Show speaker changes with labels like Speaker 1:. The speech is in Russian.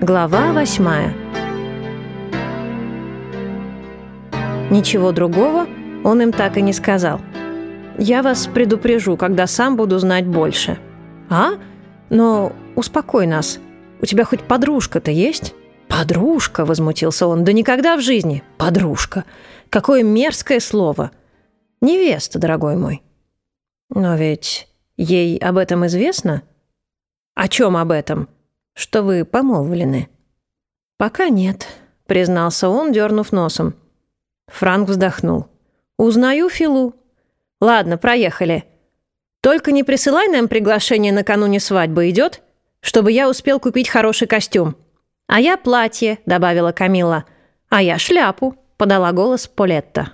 Speaker 1: Глава восьмая Ничего другого он им так и не сказал. «Я вас предупрежу, когда сам буду знать больше». «А? Но успокой нас. У тебя хоть подружка-то есть?» «Подружка», — возмутился он, — «да никогда в жизни. Подружка. Какое мерзкое слово. Невеста, дорогой мой». «Но ведь ей об этом известно?» «О чем об этом?» «Что вы помолвлены?» «Пока нет», — признался он, дернув носом. Франк вздохнул. «Узнаю Филу. Ладно, проехали. Только не присылай нам приглашение накануне свадьбы, идет? Чтобы я успел купить хороший костюм». «А я платье», — добавила Камила. «А я шляпу», — подала голос Полетта.